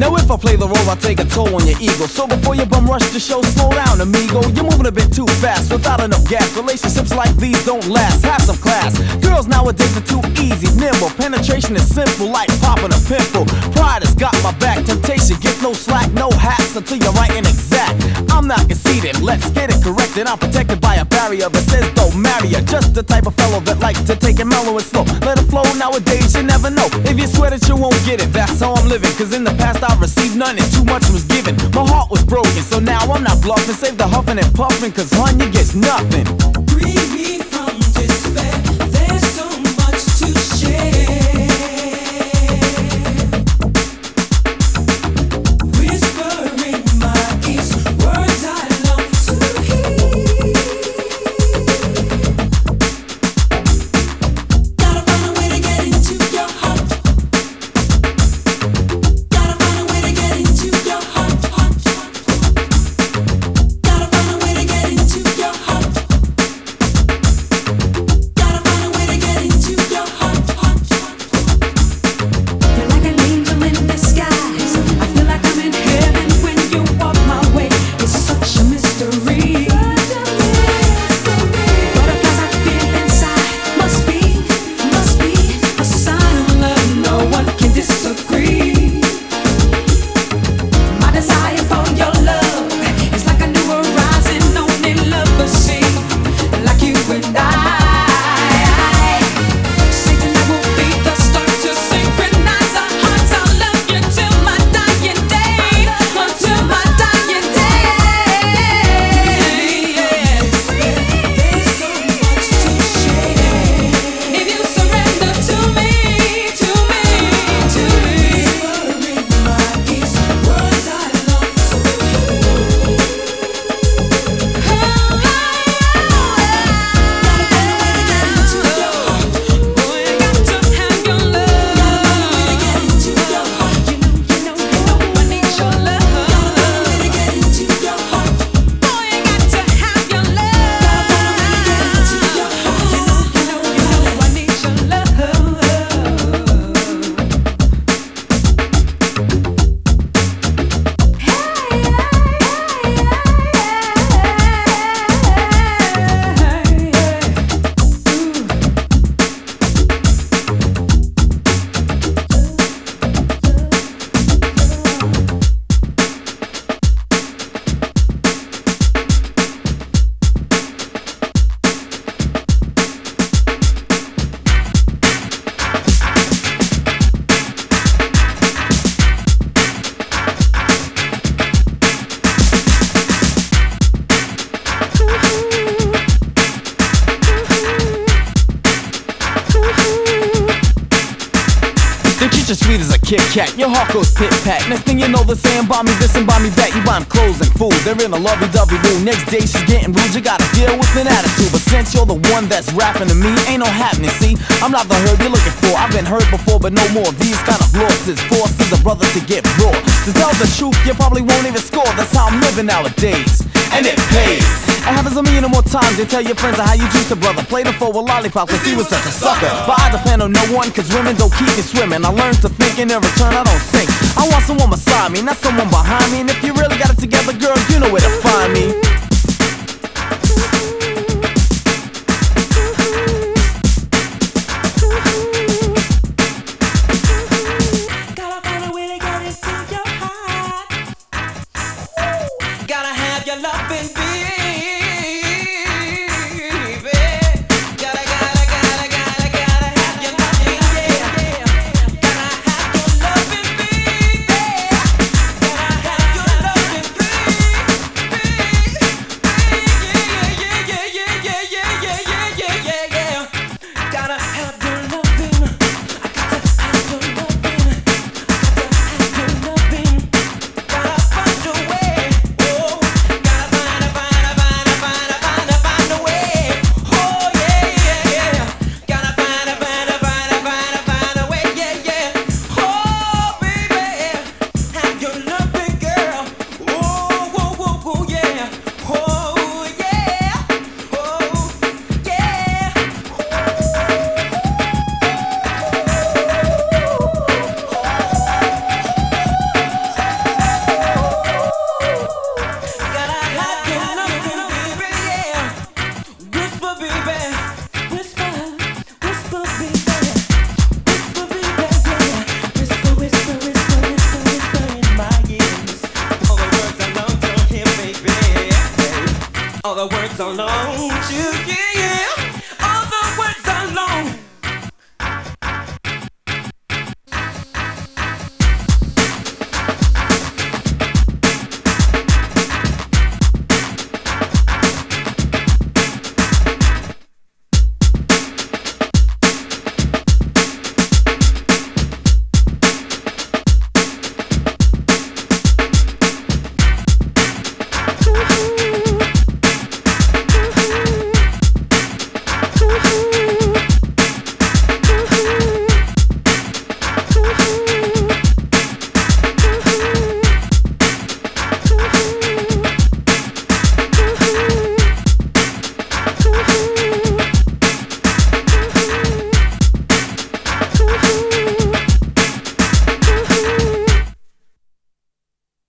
roll, I play the role, I take a toll on your ego. So before you bum rush the show, slow down, amigo. You're moving a bit too fast without enough gas. Relationships like these don't last. Have some class. Girls nowadays are too easy, nimble. Penetration is simple, like popping a pimple. Pride has got my back. Temptation gets no slack, no hats until you're right and exact. I'm not conceited, let's get it corrected. I'm protected by a barrier that says don't marry her. Just the type of fellow that likes to take it mellow and slow. Let it flow nowadays, you never know. If you swear that you won't get it, that's how I'm living. Cause in the past I've received none and too much was given. My heart was broken, so now I'm not bluffing. Save the huffing and puffing, cause hun, you gets nothing. Breathe Kit Kat. Your heart goes pit pat. Next thing you know, they're saying, me this and me that. You buy them clothes and food. They're in a lovey dovey mood. Next day, she's getting rude. You gotta deal with an attitude. But since you're the one that's rapping to me, ain't no happening. See, I'm not the herd you're looking for. I've been hurt before, but no more. These kind of losses forces a brother to get raw. To tell the truth, you probably won't even score. That's how I'm living nowadays. And it pays. It happens a million or more times. You tell your friends how you treat the brother. Play the for a lollipop cause he was such a sucker. But I depend on no one cause women don't keep me swimming. I learned to think and in return I don't sink. I want someone beside me, not someone behind me. And if you really got it together, girl, you know where to find me. So long to get.